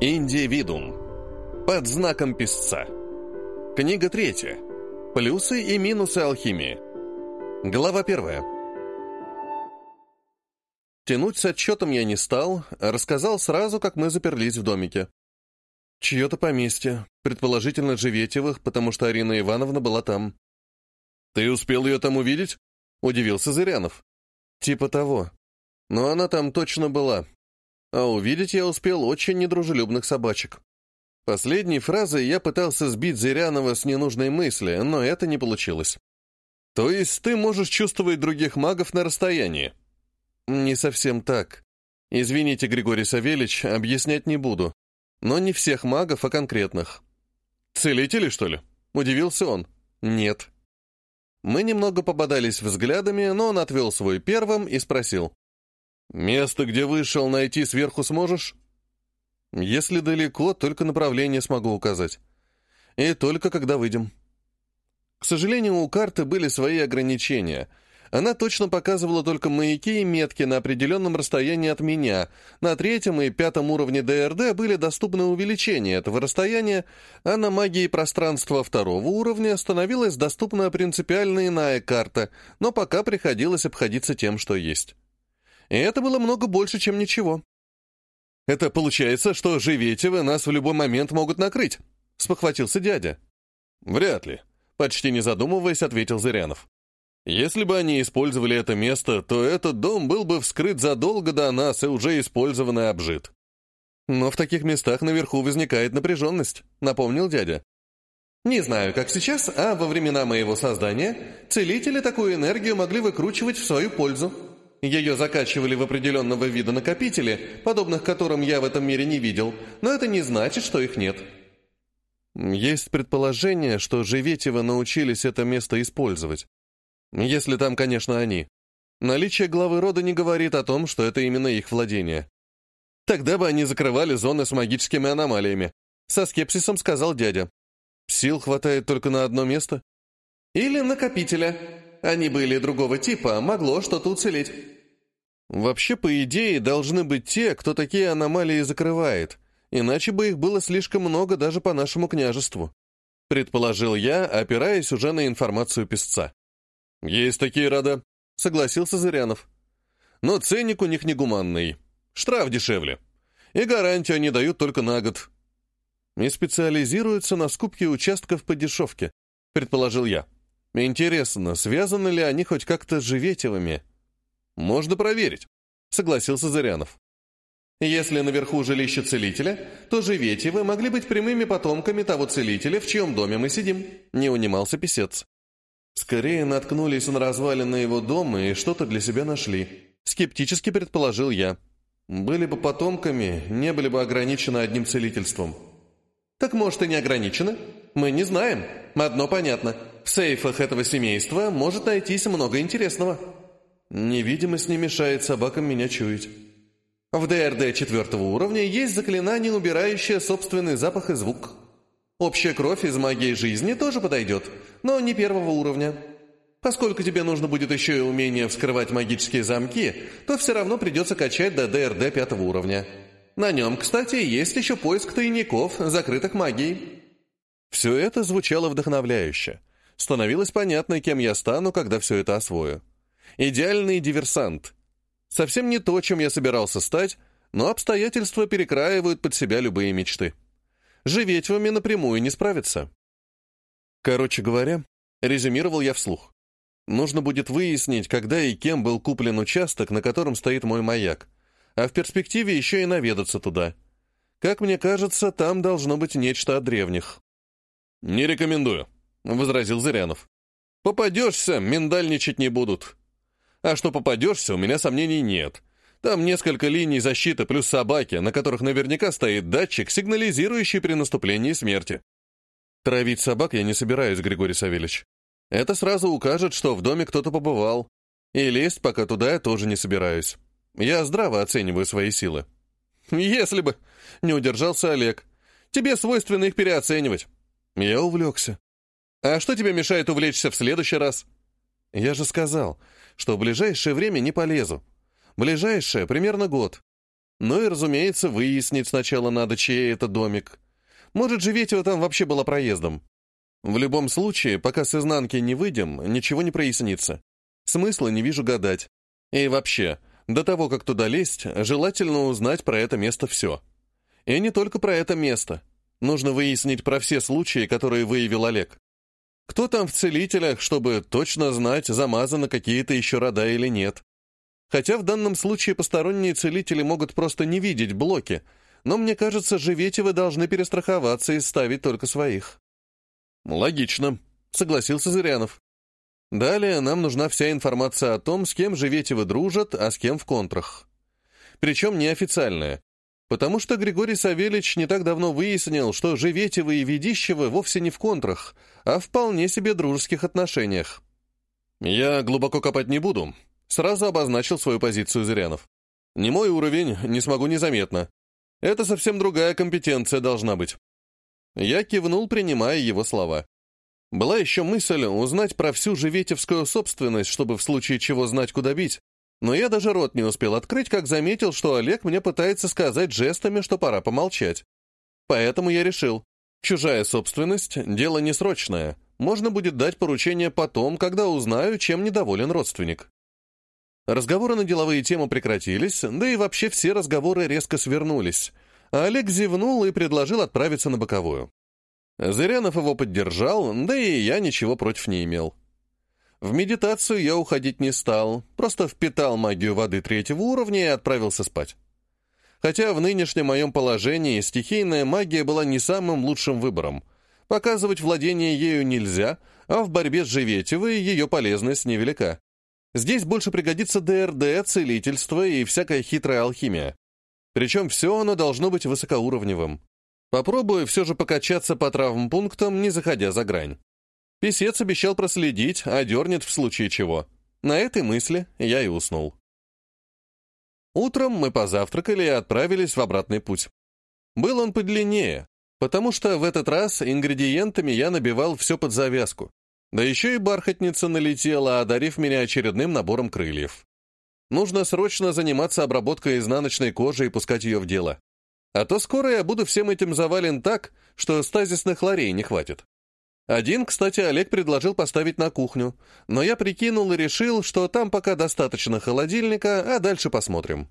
Индивидуум. Под знаком писца. Книга третья. Плюсы и минусы алхимии. Глава первая. Тянуть с отчетом я не стал, рассказал сразу, как мы заперлись в домике. Чье-то поместье, предположительно Живетевых, потому что Арина Ивановна была там. «Ты успел ее там увидеть?» — удивился Зырянов. «Типа того. Но она там точно была. А увидеть я успел очень недружелюбных собачек». Последней фразой я пытался сбить Зырянова с ненужной мысли, но это не получилось. «То есть ты можешь чувствовать других магов на расстоянии?» «Не совсем так. Извините, Григорий Савельич, объяснять не буду. Но не всех магов, а конкретных». «Целители, что ли?» — удивился он. «Нет». Мы немного пободались взглядами, но он отвел свой первым и спросил. «Место, где вышел, найти сверху сможешь?» «Если далеко, только направление смогу указать. И только когда выйдем». К сожалению, у карты были свои ограничения. Она точно показывала только маяки и метки на определенном расстоянии от меня. На третьем и пятом уровне ДРД были доступны увеличения этого расстояния, а на магии пространства второго уровня становилась доступна принципиально иная карта, но пока приходилось обходиться тем, что есть. И это было много больше, чем ничего. «Это получается, что Живетевы нас в любой момент могут накрыть», — спохватился дядя. «Вряд ли», — почти не задумываясь, ответил Зырянов. Если бы они использовали это место, то этот дом был бы вскрыт задолго до нас и уже использован и обжит. Но в таких местах наверху возникает напряженность, напомнил дядя. Не знаю, как сейчас, а во времена моего создания целители такую энергию могли выкручивать в свою пользу. Ее закачивали в определенного вида накопители, подобных которым я в этом мире не видел, но это не значит, что их нет. Есть предположение, что Живетева научились это место использовать. Если там, конечно, они. Наличие главы рода не говорит о том, что это именно их владение. Тогда бы они закрывали зоны с магическими аномалиями. Со скепсисом сказал дядя. Сил хватает только на одно место. Или накопителя. Они были другого типа, могло что-то уцелеть. Вообще, по идее, должны быть те, кто такие аномалии закрывает, иначе бы их было слишком много даже по нашему княжеству. Предположил я, опираясь уже на информацию писца. «Есть такие рада», — согласился Зырянов. «Но ценник у них негуманный. Штраф дешевле. И гарантию они дают только на год». «И специализируются на скупке участков по дешевке», — предположил я. «Интересно, связаны ли они хоть как-то с Живетевыми?» «Можно проверить», — согласился Зырянов. «Если наверху жилище целителя, то Живетевы могли быть прямыми потомками того целителя, в чьем доме мы сидим», — не унимался писец. Скорее наткнулись на развалины его дома и что-то для себя нашли. Скептически предположил я. Были бы потомками, не были бы ограничены одним целительством. Так может и не ограничены? Мы не знаем. Одно понятно. В сейфах этого семейства может найтись много интересного. Невидимость не мешает собакам меня чуять. В ДРД четвертого уровня есть заклинание, убирающее собственный запах и звук. Общая кровь из магии жизни тоже подойдет, но не первого уровня. Поскольку тебе нужно будет еще и умение вскрывать магические замки, то все равно придется качать до ДРД пятого уровня. На нем, кстати, есть еще поиск тайников, закрытых магией. Все это звучало вдохновляюще. Становилось понятно, кем я стану, когда все это освою. Идеальный диверсант. Совсем не то, чем я собирался стать, но обстоятельства перекраивают под себя любые мечты. Живеть вами напрямую не справится. Короче говоря, резюмировал я вслух. Нужно будет выяснить, когда и кем был куплен участок, на котором стоит мой маяк, а в перспективе еще и наведаться туда. Как мне кажется, там должно быть нечто от древних. «Не рекомендую», — возразил Зырянов. «Попадешься, миндальничать не будут. А что попадешься, у меня сомнений нет. Там несколько линий защиты плюс собаки, на которых наверняка стоит датчик, сигнализирующий при наступлении смерти. Травить собак я не собираюсь, Григорий Савельевич. Это сразу укажет, что в доме кто-то побывал. И лезть пока туда я тоже не собираюсь. Я здраво оцениваю свои силы. Если бы, не удержался Олег. Тебе свойственно их переоценивать. Я увлекся. А что тебе мешает увлечься в следующий раз? Я же сказал, что в ближайшее время не полезу. Ближайшее, примерно год. Ну и, разумеется, выяснить сначала надо, чей это домик. Может, Живетева там вообще была проездом. В любом случае, пока с изнанки не выйдем, ничего не прояснится. Смысла не вижу гадать. И вообще, до того, как туда лезть, желательно узнать про это место все. И не только про это место. Нужно выяснить про все случаи, которые выявил Олег. Кто там в целителях, чтобы точно знать, замазаны какие-то еще рода или нет. Хотя в данном случае посторонние целители могут просто не видеть блоки, но мне кажется, Живетевы должны перестраховаться и ставить только своих. «Логично», — согласился Зырянов. «Далее нам нужна вся информация о том, с кем Живетевы дружат, а с кем в контрах. Причем неофициальная, потому что Григорий Савельич не так давно выяснил, что Живетевы и Ведищевы вовсе не в контрах, а вполне себе дружеских отношениях. Я глубоко копать не буду, Сразу обозначил свою позицию Зырянов. «Не мой уровень, не смогу незаметно. Это совсем другая компетенция должна быть». Я кивнул, принимая его слова. Была еще мысль узнать про всю живетевскую собственность, чтобы в случае чего знать, куда бить. Но я даже рот не успел открыть, как заметил, что Олег мне пытается сказать жестами, что пора помолчать. Поэтому я решил, чужая собственность — дело несрочное. Можно будет дать поручение потом, когда узнаю, чем недоволен родственник. Разговоры на деловые темы прекратились, да и вообще все разговоры резко свернулись. А Олег зевнул и предложил отправиться на боковую. Зырянов его поддержал, да и я ничего против не имел. В медитацию я уходить не стал, просто впитал магию воды третьего уровня и отправился спать. Хотя в нынешнем моем положении стихийная магия была не самым лучшим выбором. Показывать владение ею нельзя, а в борьбе с Живетевой ее полезность невелика. Здесь больше пригодится ДРД, целительство и всякая хитрая алхимия. Причем все оно должно быть высокоуровневым. Попробую все же покачаться по травмпунктам, не заходя за грань. Песец обещал проследить, а дернет в случае чего. На этой мысли я и уснул. Утром мы позавтракали и отправились в обратный путь. Был он подлиннее, потому что в этот раз ингредиентами я набивал все под завязку. Да еще и бархатница налетела, одарив меня очередным набором крыльев. Нужно срочно заниматься обработкой изнаночной кожи и пускать ее в дело. А то скоро я буду всем этим завален так, что стазисных ларей не хватит. Один, кстати, Олег предложил поставить на кухню, но я прикинул и решил, что там пока достаточно холодильника, а дальше посмотрим.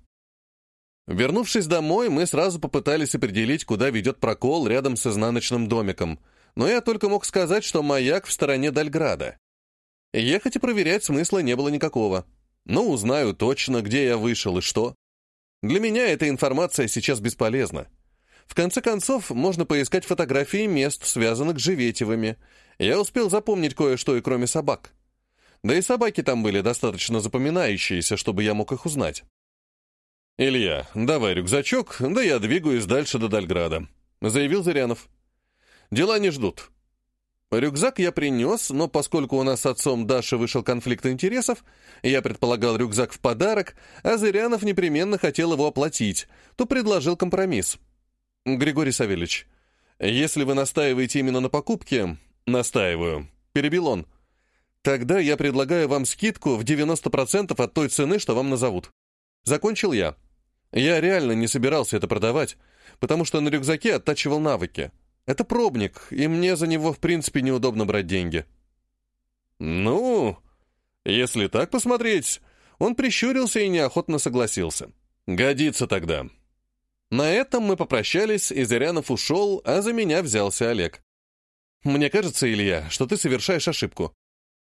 Вернувшись домой, мы сразу попытались определить, куда ведет прокол рядом с изнаночным домиком — но я только мог сказать, что маяк в стороне Дальграда. Ехать и проверять смысла не было никакого. Но узнаю точно, где я вышел и что. Для меня эта информация сейчас бесполезна. В конце концов, можно поискать фотографии мест, связанных с Живетевыми. Я успел запомнить кое-что и кроме собак. Да и собаки там были достаточно запоминающиеся, чтобы я мог их узнать. «Илья, давай рюкзачок, да я двигаюсь дальше до Дальграда», — заявил Зырянов. Дела не ждут. Рюкзак я принес, но поскольку у нас с отцом Даши вышел конфликт интересов, я предполагал рюкзак в подарок, а Зырянов непременно хотел его оплатить, то предложил компромисс. «Григорий Савельевич, если вы настаиваете именно на покупке...» «Настаиваю», — перебил он. «Тогда я предлагаю вам скидку в 90% от той цены, что вам назовут». Закончил я. Я реально не собирался это продавать, потому что на рюкзаке оттачивал навыки. Это пробник, и мне за него, в принципе, неудобно брать деньги. Ну, если так посмотреть, он прищурился и неохотно согласился. Годится тогда. На этом мы попрощались, и Зырянов ушел, а за меня взялся Олег. Мне кажется, Илья, что ты совершаешь ошибку.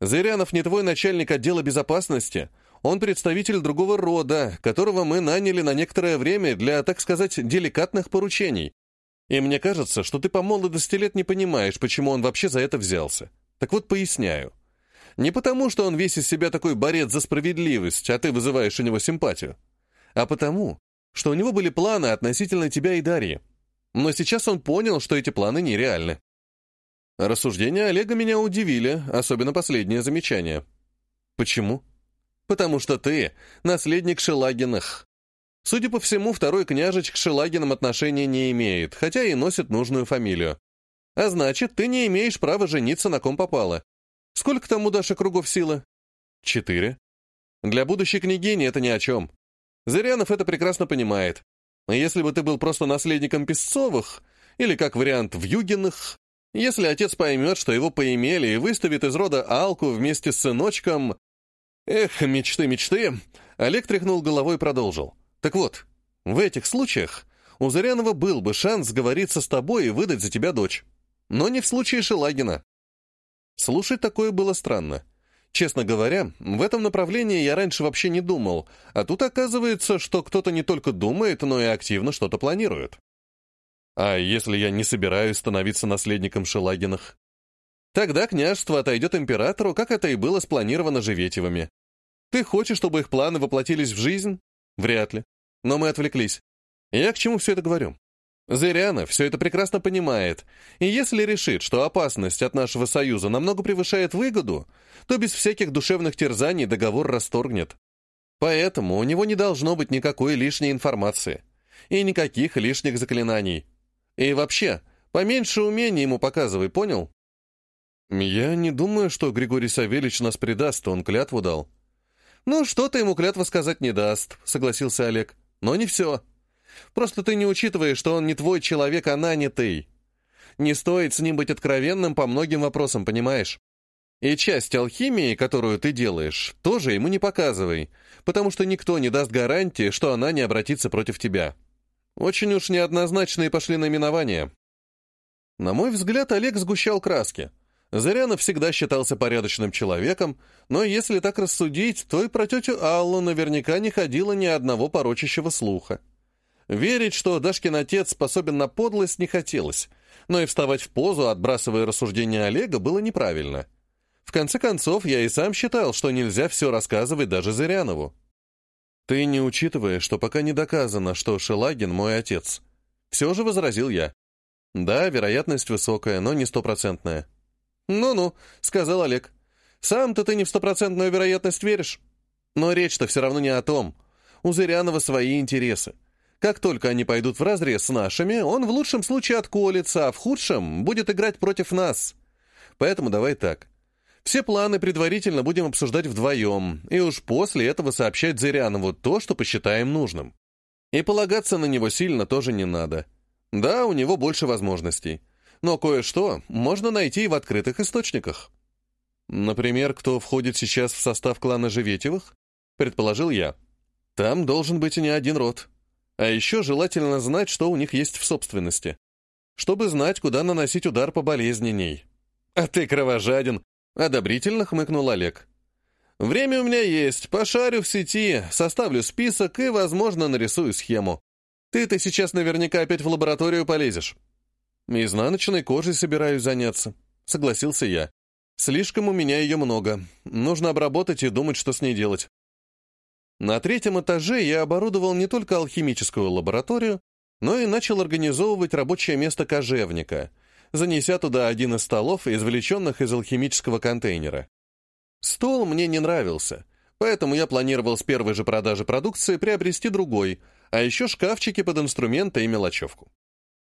Зырянов не твой начальник отдела безопасности, он представитель другого рода, которого мы наняли на некоторое время для, так сказать, деликатных поручений. И мне кажется, что ты по молодости лет не понимаешь, почему он вообще за это взялся. Так вот, поясняю. Не потому, что он весь из себя такой борец за справедливость, а ты вызываешь у него симпатию, а потому, что у него были планы относительно тебя и Дарьи. Но сейчас он понял, что эти планы нереальны. Рассуждения Олега меня удивили, особенно последнее замечание. Почему? Потому что ты — наследник Шелагинах. Судя по всему, второй княжич к Шелагинам отношения не имеет, хотя и носит нужную фамилию. А значит, ты не имеешь права жениться на ком попало. Сколько там у Даши кругов силы? Четыре. Для будущей княгини это ни о чем. Зырянов это прекрасно понимает. Если бы ты был просто наследником Песцовых, или как вариант Вьюгиных, если отец поймет, что его поимели и выставит из рода Алку вместе с сыночком... Эх, мечты, мечты! Олег тряхнул головой и продолжил. Так вот, в этих случаях у Зырянова был бы шанс сговориться с тобой и выдать за тебя дочь. Но не в случае Шелагина. Слушать такое было странно. Честно говоря, в этом направлении я раньше вообще не думал, а тут оказывается, что кто-то не только думает, но и активно что-то планирует. А если я не собираюсь становиться наследником Шелагинах? Тогда княжество отойдет императору, как это и было спланировано Живетевыми. Ты хочешь, чтобы их планы воплотились в жизнь? Вряд ли. Но мы отвлеклись. Я к чему все это говорю? Зыряна все это прекрасно понимает, и если решит, что опасность от нашего союза намного превышает выгоду, то без всяких душевных терзаний договор расторгнет. Поэтому у него не должно быть никакой лишней информации и никаких лишних заклинаний. И вообще, поменьше умений ему показывай, понял? Я не думаю, что Григорий Савельевич нас предаст, он клятву дал. Ну, что-то ему клятва сказать не даст, согласился Олег. Но не все. Просто ты не учитываешь, что он не твой человек, а нанятый. Не стоит с ним быть откровенным по многим вопросам, понимаешь? И часть алхимии, которую ты делаешь, тоже ему не показывай, потому что никто не даст гарантии, что она не обратится против тебя. Очень уж неоднозначные пошли наименования. На мой взгляд, Олег сгущал краски. Зырянов всегда считался порядочным человеком, но если так рассудить, то и про тетю Аллу наверняка не ходило ни одного порочащего слуха. Верить, что Дашкин отец способен на подлость, не хотелось, но и вставать в позу, отбрасывая рассуждения Олега, было неправильно. В конце концов, я и сам считал, что нельзя все рассказывать даже Зырянову. «Ты не учитывая, что пока не доказано, что Шелагин мой отец». Все же возразил я. «Да, вероятность высокая, но не стопроцентная». «Ну-ну», — сказал Олег. «Сам-то ты не в стопроцентную вероятность веришь. Но речь-то все равно не о том. У Зырянова свои интересы. Как только они пойдут вразрез с нашими, он в лучшем случае отколется, а в худшем будет играть против нас. Поэтому давай так. Все планы предварительно будем обсуждать вдвоем, и уж после этого сообщать Зырянову то, что посчитаем нужным. И полагаться на него сильно тоже не надо. Да, у него больше возможностей. Но кое-что можно найти и в открытых источниках. Например, кто входит сейчас в состав клана Живетевых? Предположил я. Там должен быть и не один род. А еще желательно знать, что у них есть в собственности. Чтобы знать, куда наносить удар по болезненней. «А ты кровожаден!» — одобрительно хмыкнул Олег. «Время у меня есть. Пошарю в сети, составлю список и, возможно, нарисую схему. Ты-то сейчас наверняка опять в лабораторию полезешь». «Изнаночной кожей собираюсь заняться», — согласился я. «Слишком у меня ее много. Нужно обработать и думать, что с ней делать». На третьем этаже я оборудовал не только алхимическую лабораторию, но и начал организовывать рабочее место кожевника, занеся туда один из столов, извлеченных из алхимического контейнера. Стол мне не нравился, поэтому я планировал с первой же продажи продукции приобрести другой, а еще шкафчики под инструменты и мелочевку.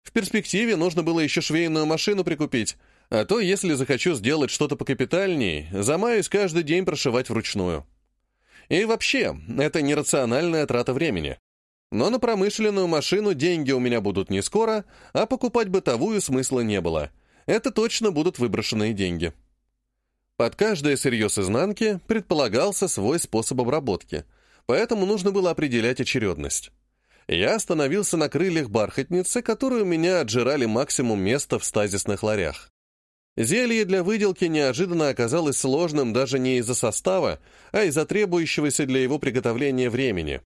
В перспективе нужно было еще швейную машину прикупить, а то, если захочу сделать что-то покапитальней, замаюсь каждый день прошивать вручную. И вообще, это нерациональная трата времени. Но на промышленную машину деньги у меня будут не скоро, а покупать бытовую смысла не было. Это точно будут выброшенные деньги. Под каждое сырье с изнанки предполагался свой способ обработки, поэтому нужно было определять очередность. Я остановился на крыльях бархатницы, которые у меня отжирали максимум места в стазисных ларях. Зелье для выделки неожиданно оказалось сложным даже не из-за состава, а из-за требующегося для его приготовления времени.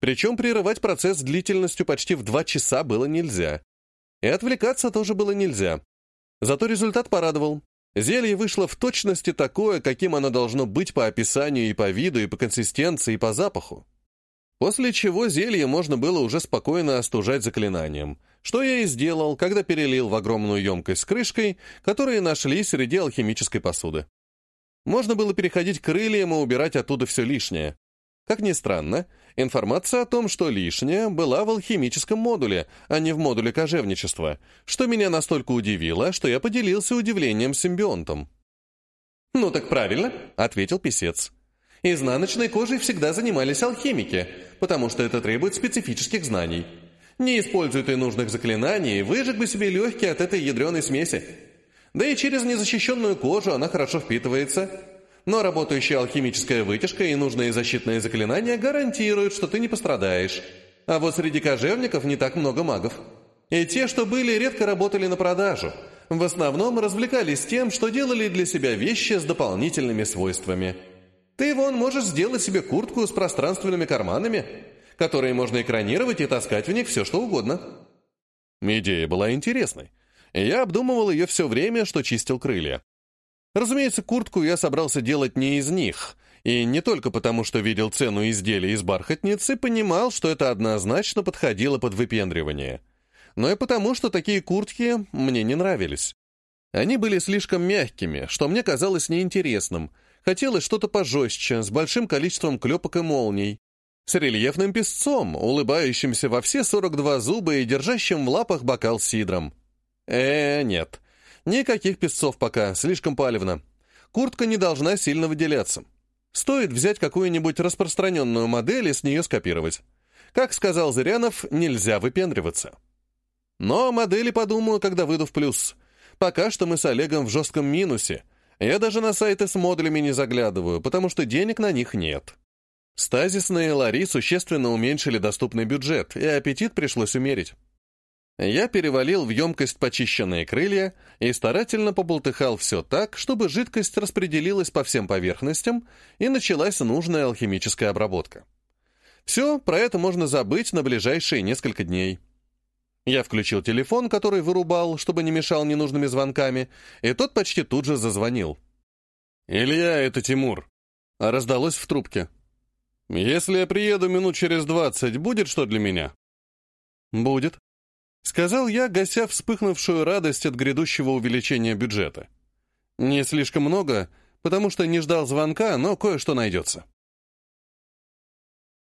Причем прерывать процесс длительностью почти в два часа было нельзя. И отвлекаться тоже было нельзя. Зато результат порадовал. Зелье вышло в точности такое, каким оно должно быть по описанию и по виду, и по консистенции, и по запаху. После чего зелье можно было уже спокойно остужать заклинанием, что я и сделал, когда перелил в огромную емкость с крышкой, которые нашли среди алхимической посуды. Можно было переходить к крыльям и убирать оттуда все лишнее. Как ни странно, информация о том, что лишнее, была в алхимическом модуле, а не в модуле кожевничества, что меня настолько удивило, что я поделился удивлением с симбионтом. «Ну так правильно», — ответил писец. Изнаночной кожей всегда занимались алхимики, потому что это требует специфических знаний. Не используй ты нужных заклинаний, выжег бы себе легкие от этой ядреной смеси. Да и через незащищенную кожу она хорошо впитывается. Но работающая алхимическая вытяжка и нужные защитные заклинания гарантируют, что ты не пострадаешь. А вот среди кожевников не так много магов. И те, что были, редко работали на продажу. В основном развлекались тем, что делали для себя вещи с дополнительными свойствами. Ты вон можешь сделать себе куртку с пространственными карманами, которые можно экранировать и таскать в них все, что угодно. Идея была интересной. Я обдумывал ее все время, что чистил крылья. Разумеется, куртку я собрался делать не из них, и не только потому, что видел цену изделия из бархатницы, понимал, что это однозначно подходило под выпендривание, но и потому, что такие куртки мне не нравились. Они были слишком мягкими, что мне казалось неинтересным. Хотелось что-то пожестче, с большим количеством клепок и молний, с рельефным песцом, улыбающимся во все 42 зуба и держащим в лапах бокал сидром. Э, нет. Никаких песцов пока, слишком палевно. Куртка не должна сильно выделяться. Стоит взять какую-нибудь распространенную модель и с нее скопировать. Как сказал Зырянов, нельзя выпендриваться. Но модели подумаю, когда выйду в плюс. Пока что мы с Олегом в жестком минусе. Я даже на сайты с модулями не заглядываю, потому что денег на них нет. Стазисные лари существенно уменьшили доступный бюджет, и аппетит пришлось умерить. Я перевалил в емкость почищенные крылья и старательно побултыхал все так, чтобы жидкость распределилась по всем поверхностям и началась нужная алхимическая обработка. Все, про это можно забыть на ближайшие несколько дней. Я включил телефон, который вырубал, чтобы не мешал ненужными звонками, и тот почти тут же зазвонил. «Илья, это Тимур», — раздалось в трубке. «Если я приеду минут через двадцать, будет что для меня?» «Будет», — сказал я, гася вспыхнувшую радость от грядущего увеличения бюджета. «Не слишком много, потому что не ждал звонка, но кое-что найдется».